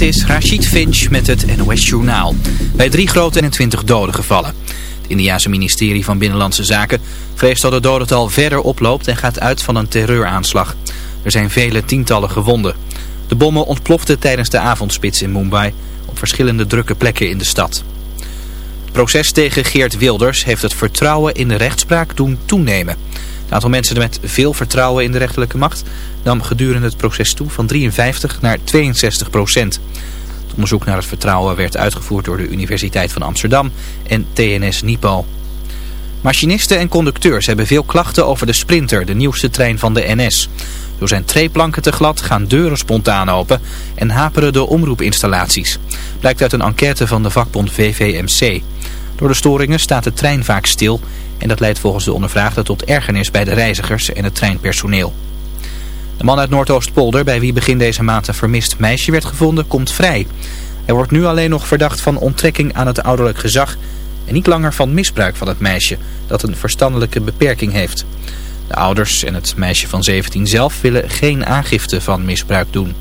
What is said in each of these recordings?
Is Rashid Finch met het NOS Journaal. Bij drie grote en twintig doden gevallen. Het Indiase ministerie van Binnenlandse Zaken vreest dat het dodental verder oploopt en gaat uit van een terreuraanslag. Er zijn vele tientallen gewonden. De bommen ontploften tijdens de avondspits in Mumbai op verschillende drukke plekken in de stad. Het proces tegen Geert Wilders heeft het vertrouwen in de rechtspraak doen toenemen. Het aantal mensen met veel vertrouwen in de rechterlijke macht nam gedurende het proces toe van 53 naar 62 procent. Het onderzoek naar het vertrouwen werd uitgevoerd door de Universiteit van Amsterdam en TNS Nipo. Machinisten en conducteurs hebben veel klachten over de Sprinter, de nieuwste trein van de NS. Door zijn treeplanken te glad gaan deuren spontaan open en haperen de omroepinstallaties. Blijkt uit een enquête van de vakbond VVMC. Door de storingen staat de trein vaak stil en dat leidt volgens de ondervraagden tot ergernis bij de reizigers en het treinpersoneel. De man uit Noordoostpolder, bij wie begin deze maand een vermist meisje werd gevonden, komt vrij. Hij wordt nu alleen nog verdacht van onttrekking aan het ouderlijk gezag en niet langer van misbruik van het meisje, dat een verstandelijke beperking heeft. De ouders en het meisje van 17 zelf willen geen aangifte van misbruik doen.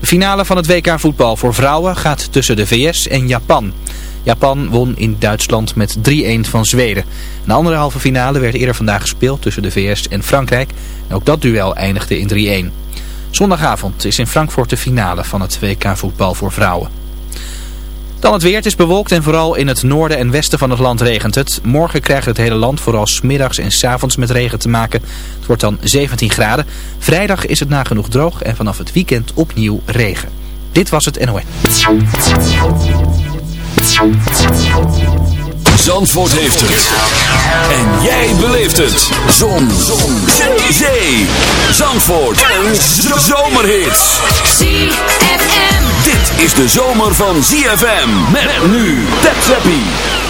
De finale van het WK voetbal voor vrouwen gaat tussen de VS en Japan. Japan won in Duitsland met 3-1 van Zweden. Een andere halve finale werd eerder vandaag gespeeld tussen de VS en Frankrijk. En ook dat duel eindigde in 3-1. Zondagavond is in Frankfurt de finale van het WK voetbal voor vrouwen. Dan het weer. Het is bewolkt en vooral in het noorden en westen van het land regent het. Morgen krijgt het hele land vooral smiddags en s avonds met regen te maken. Het wordt dan 17 graden. Vrijdag is het nagenoeg droog en vanaf het weekend opnieuw regen. Dit was het NOS. Zandvoort heeft het. En jij beleeft het. Zon. Zon. Zee. Zandvoort. En zomerhits. ZFM. Dit is de zomer van ZFM. Met nu. Tap Zappie.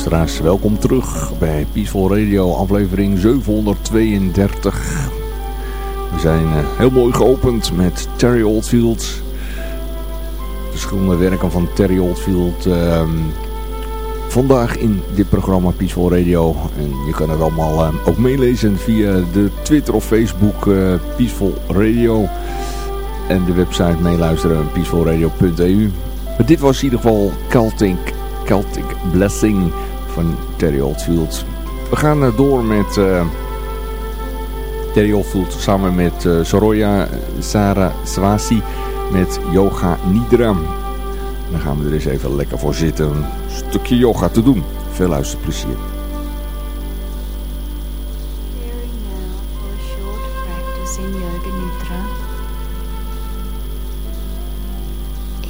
Luisteraars, welkom terug bij Peaceful Radio, aflevering 732. We zijn uh, heel mooi geopend met Terry Oldfield. Verschillende werken van Terry Oldfield. Uh, vandaag in dit programma Peaceful Radio. En je kan het allemaal uh, ook meelezen via de Twitter of Facebook uh, Peaceful Radio. En de website meeluisteren peacefulradio.eu. Dit was in ieder geval Celtic Celtic Blessing van Terry Oldfield. We gaan uh, door met uh, Terry Oldfield samen met uh, Soroya Saraswasi met Yoga Nidra. Dan gaan we er eens even lekker voor zitten een stukje yoga te doen. Veel luisterplezier.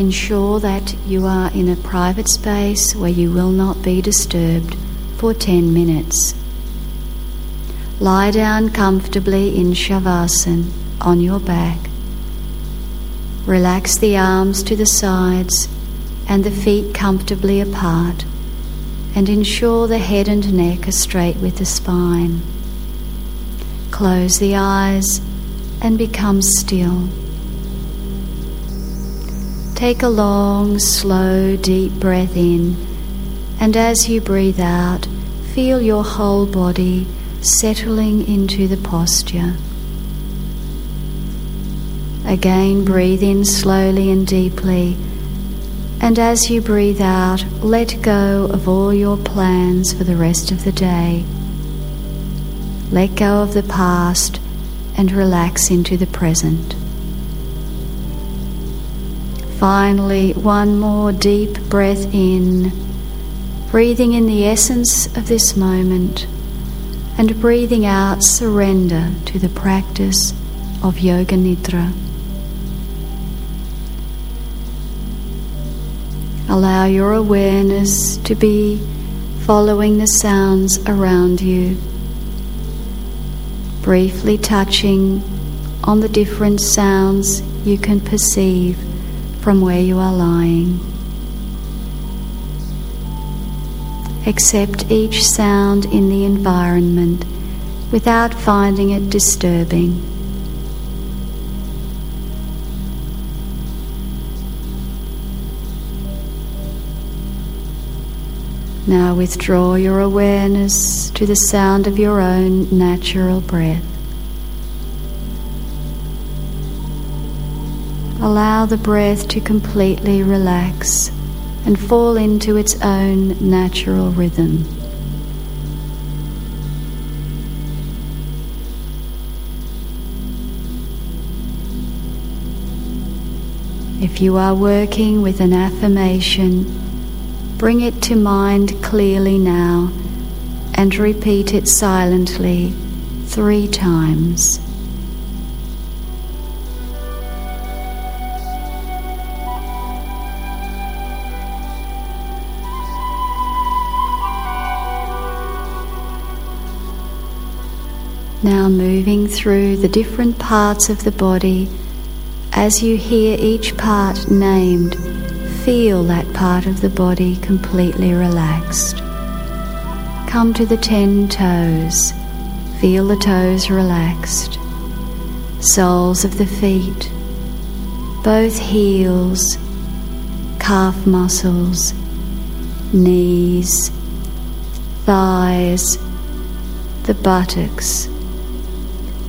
Ensure that you are in a private space where you will not be disturbed for 10 minutes. Lie down comfortably in Shavasana on your back. Relax the arms to the sides and the feet comfortably apart and ensure the head and neck are straight with the spine. Close the eyes and become still. Take a long, slow, deep breath in, and as you breathe out, feel your whole body settling into the posture. Again, breathe in slowly and deeply, and as you breathe out, let go of all your plans for the rest of the day. Let go of the past and relax into the present. Finally, one more deep breath in, breathing in the essence of this moment and breathing out surrender to the practice of Yoga Nidra. Allow your awareness to be following the sounds around you, briefly touching on the different sounds you can perceive from where you are lying. Accept each sound in the environment without finding it disturbing. Now withdraw your awareness to the sound of your own natural breath. Allow the breath to completely relax and fall into its own natural rhythm. If you are working with an affirmation, bring it to mind clearly now and repeat it silently three times. Now moving through the different parts of the body, as you hear each part named, feel that part of the body completely relaxed. Come to the ten toes, feel the toes relaxed, soles of the feet, both heels, calf muscles, knees, thighs, the buttocks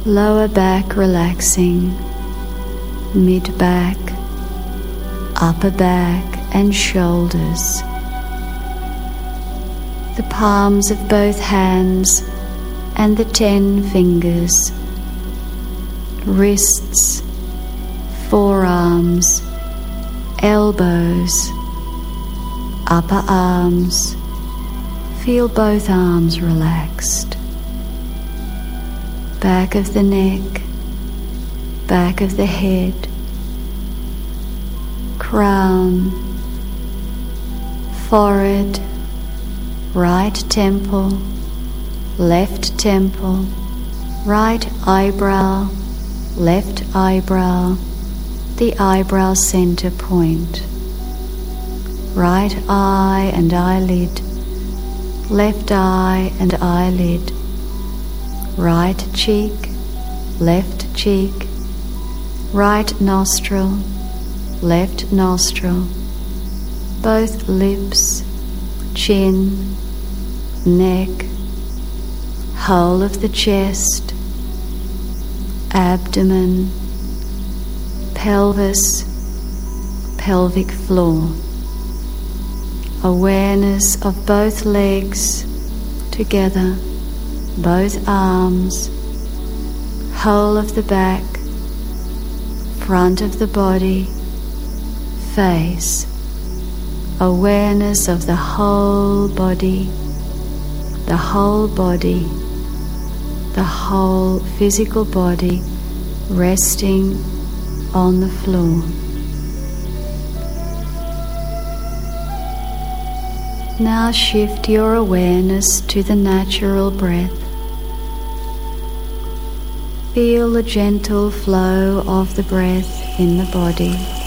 lower back relaxing, mid back, upper back, and shoulders. The palms of both hands and the ten fingers, wrists, forearms, elbows, upper arms. Feel both arms relaxed back of the neck, back of the head, crown, forehead, right temple, left temple, right eyebrow, left eyebrow, the eyebrow center point, right eye and eyelid, left eye and eyelid, right cheek, left cheek, right nostril, left nostril, both lips, chin, neck, whole of the chest, abdomen, pelvis, pelvic floor. Awareness of both legs together, both arms, whole of the back, front of the body, face. Awareness of the whole body, the whole body, the whole physical body resting on the floor. Now shift your awareness to the natural breath. Feel the gentle flow of the breath in the body.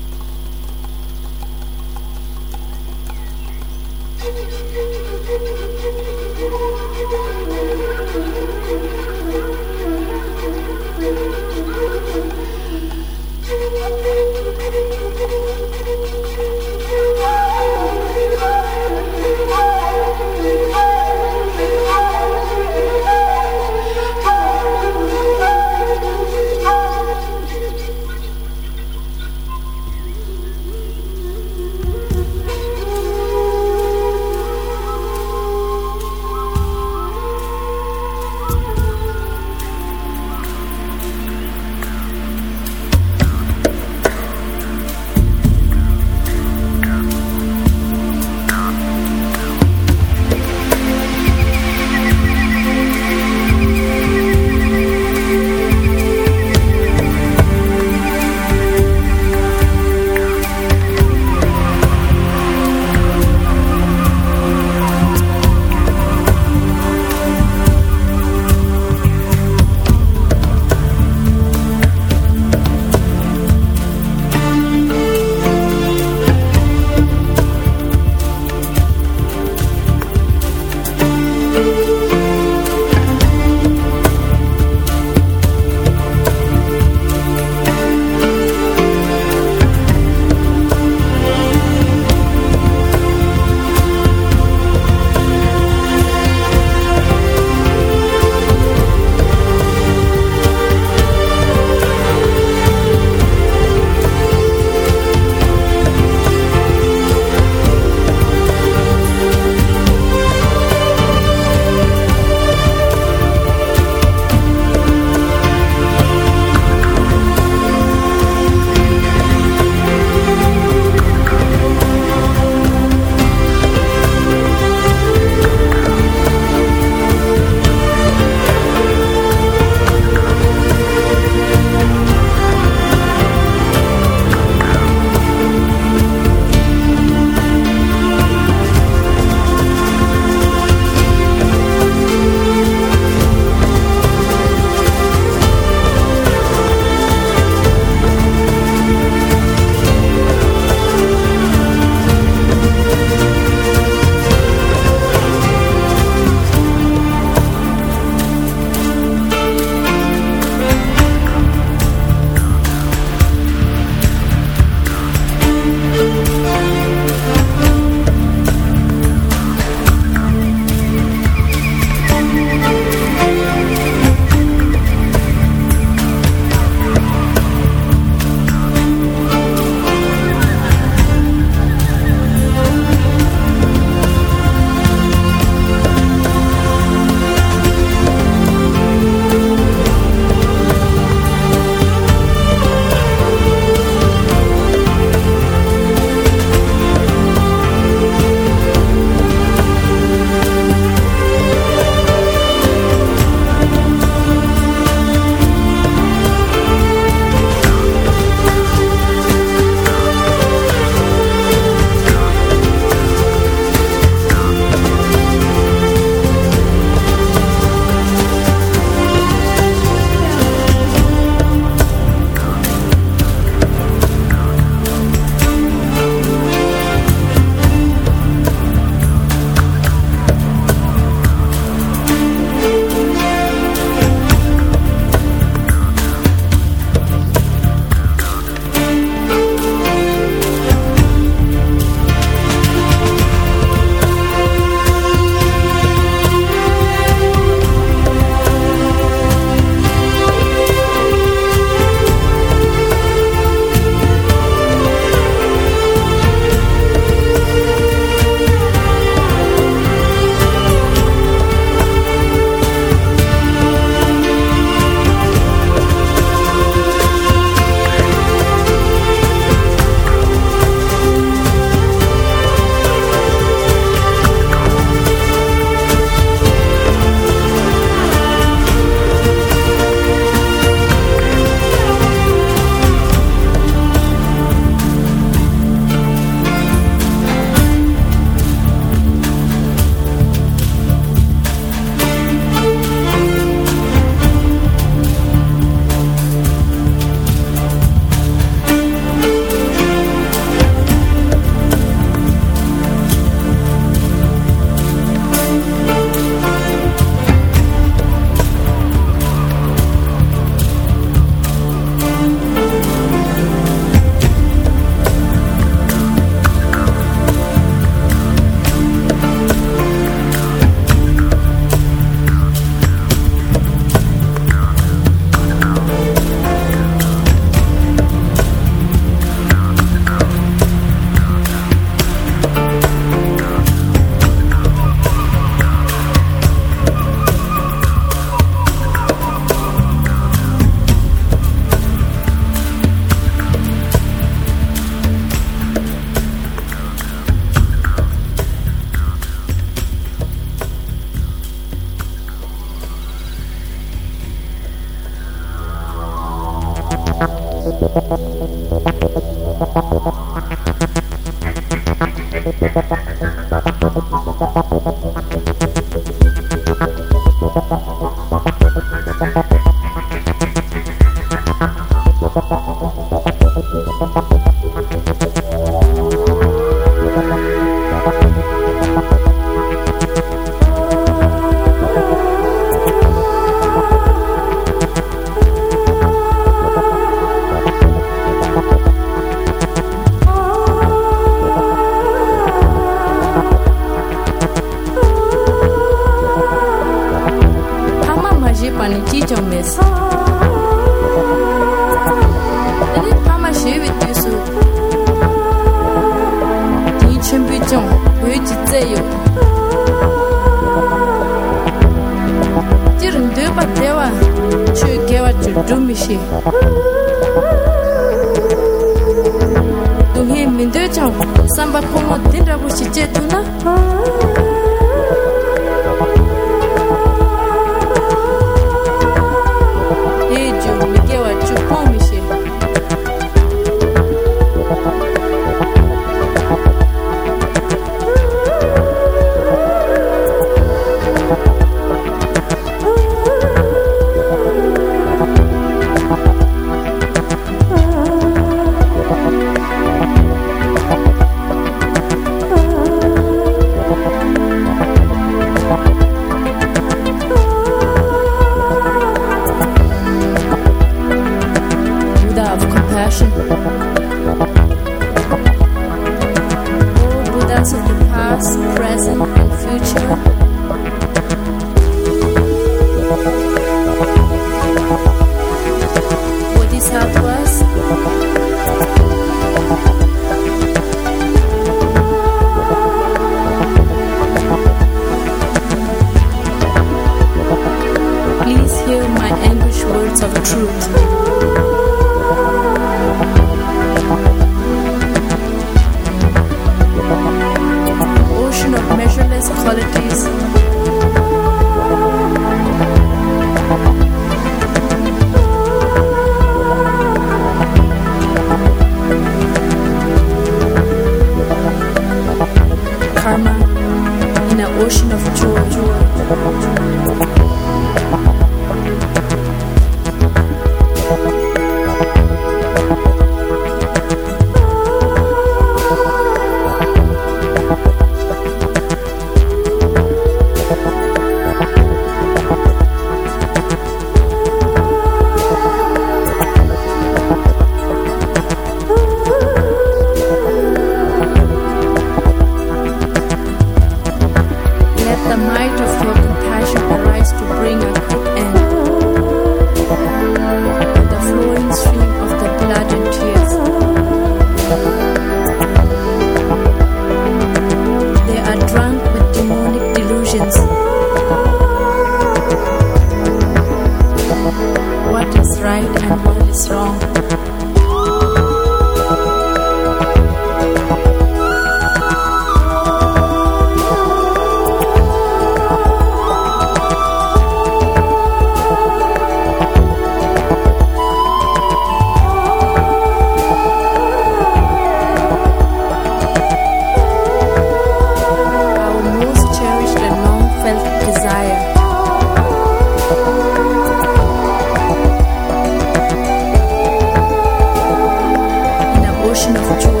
幸福就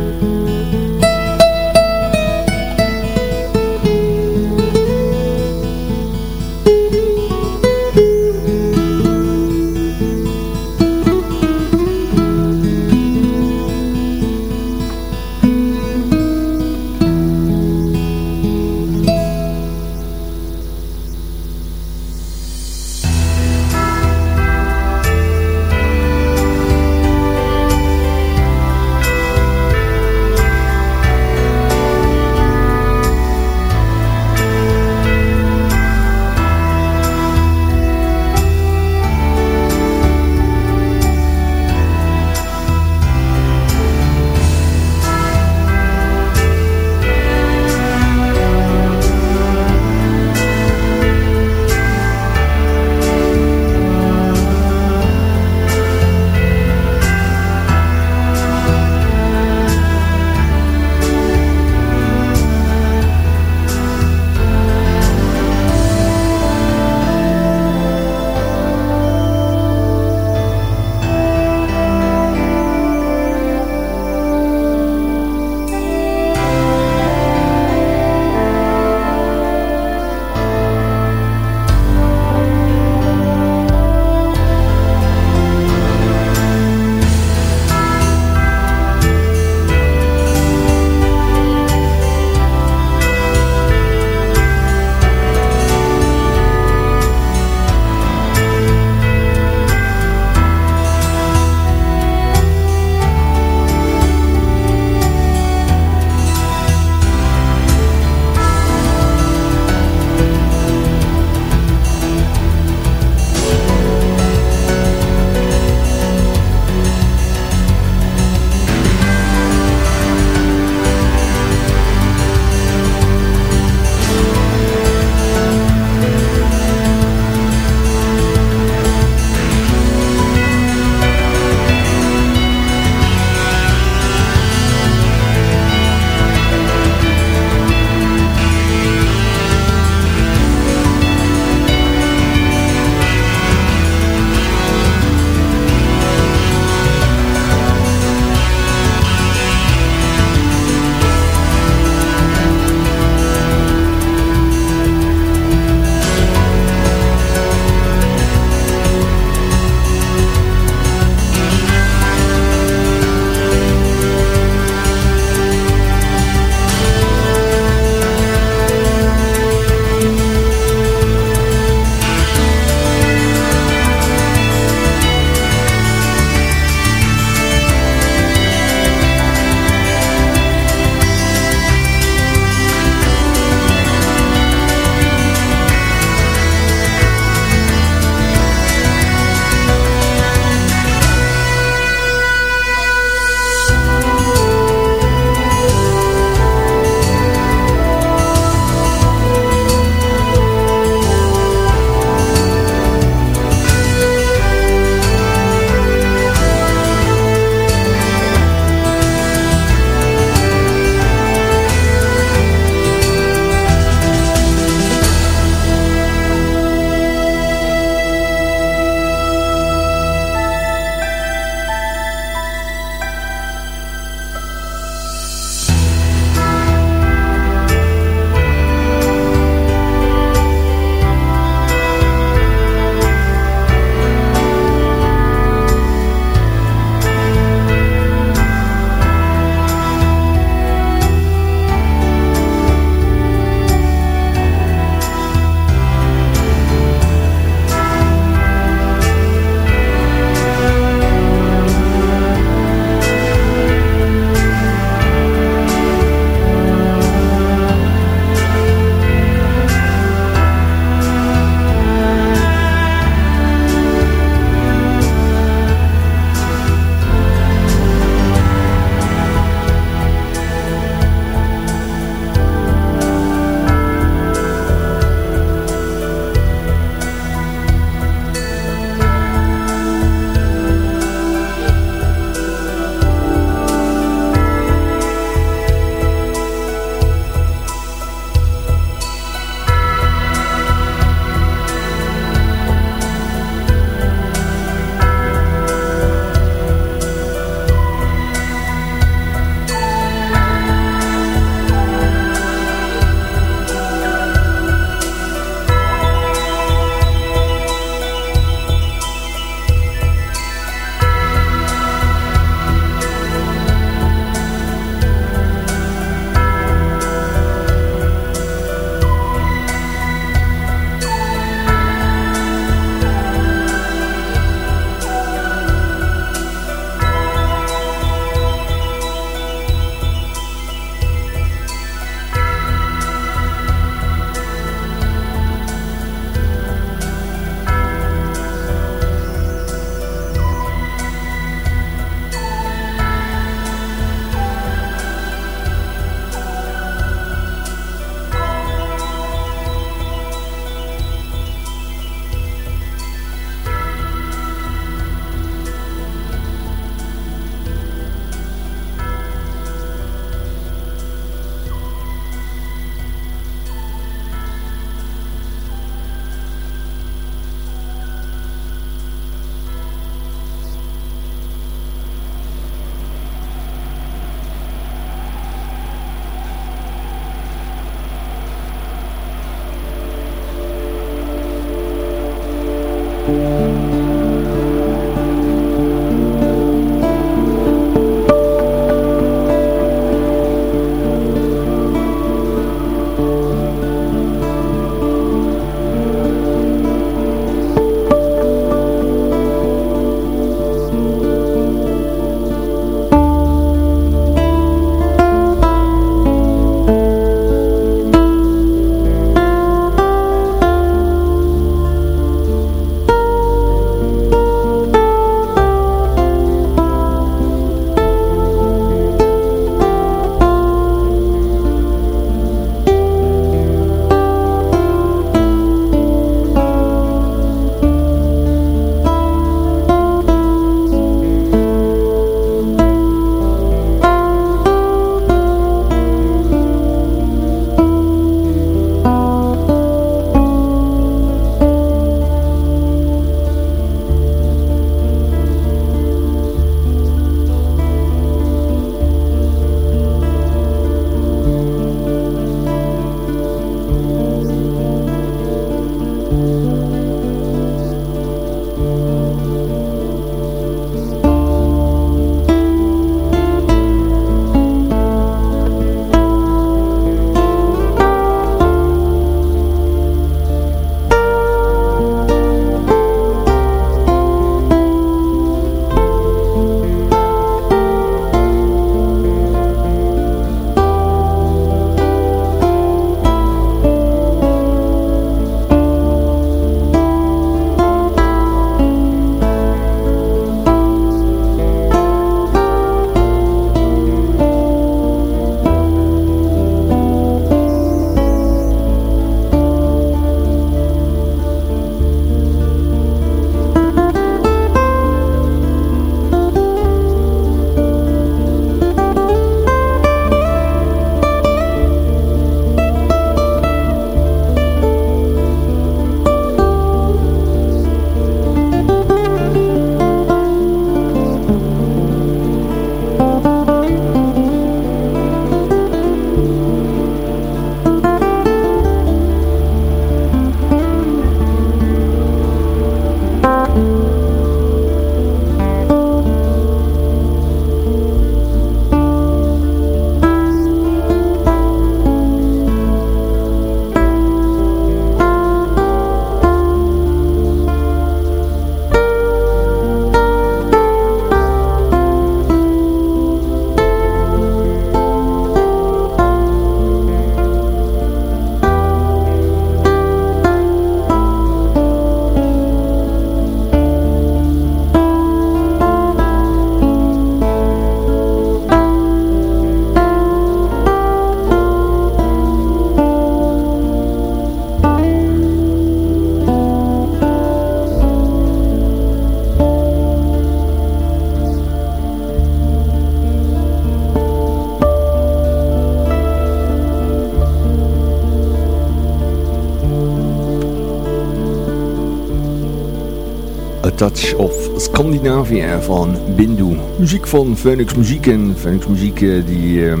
Touch of Scandinavia van Bindu. Muziek van Phoenix Muziek. En Phoenix Muziek, eh, die, ehm,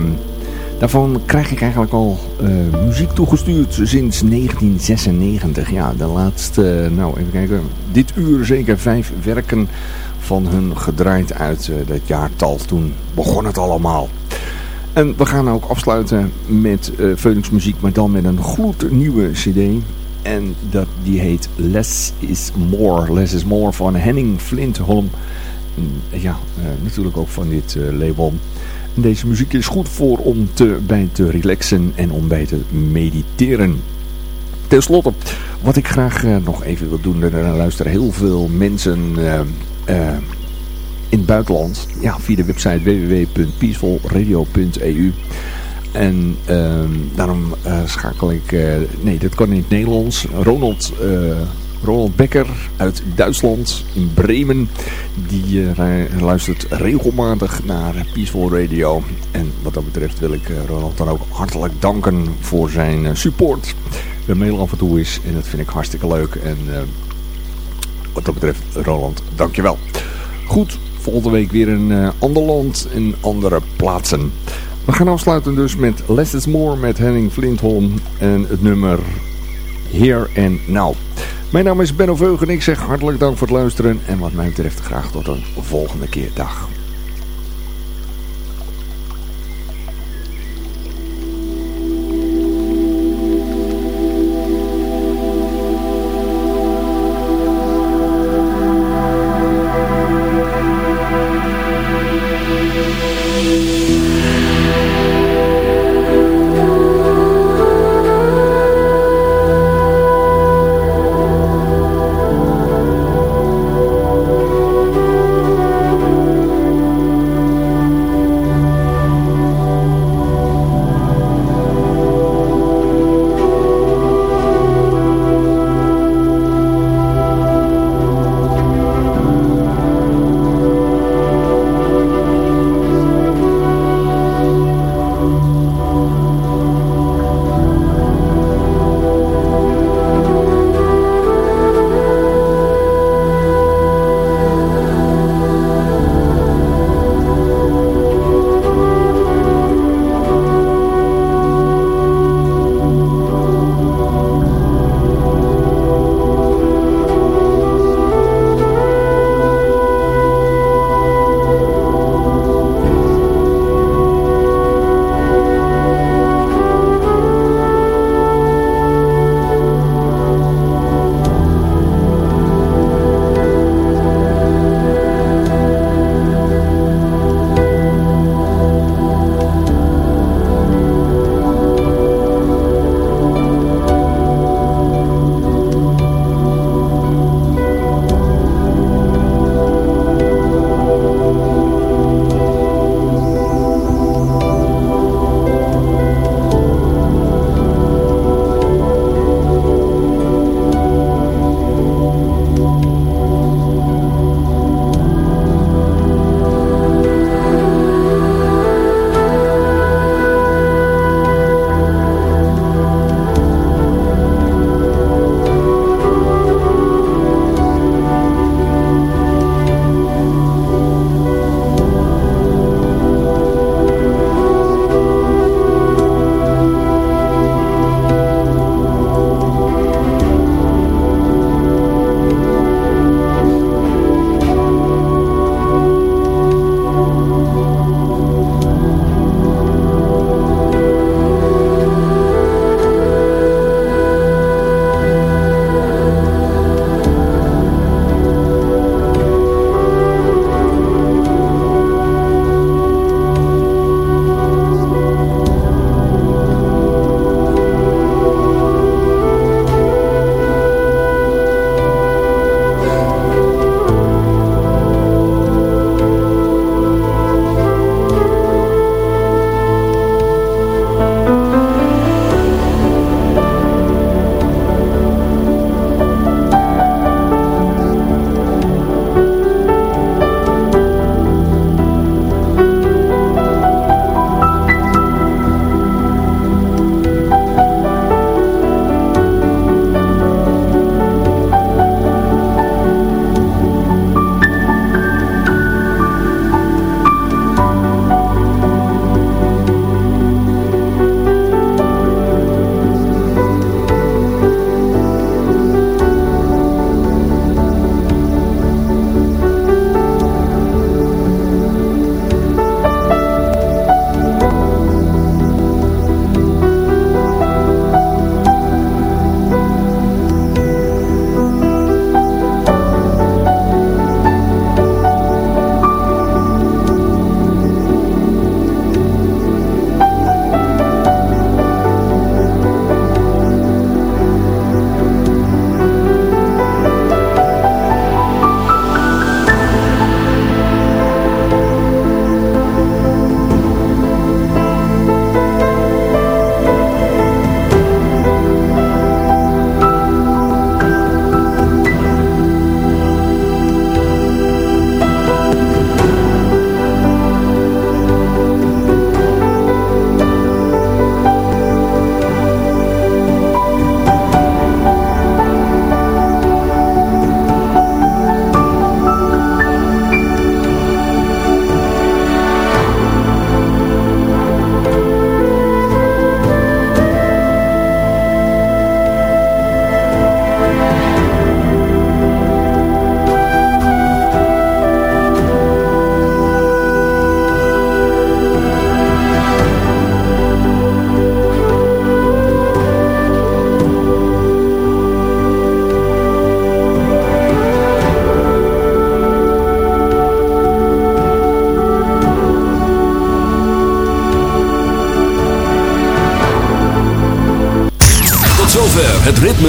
daarvan krijg ik eigenlijk al uh, muziek toegestuurd sinds 1996. Ja, de laatste, uh, nou even kijken, dit uur zeker vijf werken van hun gedraaid uit dat jaartal. Toen begon het allemaal. En we gaan ook afsluiten met uh, Phoenix Muziek, maar dan met een gloednieuwe cd. En dat, die heet Less is More. Less is More van Henning Flintholm. Ja, uh, natuurlijk ook van dit uh, label. Deze muziek is goed voor om te, bij te relaxen en om bij te mediteren. Ten slotte, wat ik graag uh, nog even wil doen. Er luisteren heel veel mensen in het buitenland. Ja, via de website www.peacefulradio.eu. En uh, daarom uh, schakel ik... Uh, nee, dat kan in het Nederlands. Ronald, Ronald Becker uit Duitsland, in Bremen. Die luistert regelmatig naar Peaceful Radio. En wat dat betreft wil ik Ronald dan ook hartelijk danken voor zijn support. De mail af en toe is. En dat vind ik hartstikke leuk. En wat dat betreft, Roland, dankjewel. Goed, volgende week weer een ander land en andere plaatsen. We gaan afsluiten dus met Less is More met Henning Flintholm en het nummer Here and Now. Mijn naam is Benno Veug en ik zeg hartelijk dank voor het luisteren. En wat mij betreft graag tot een volgende keer. Dag.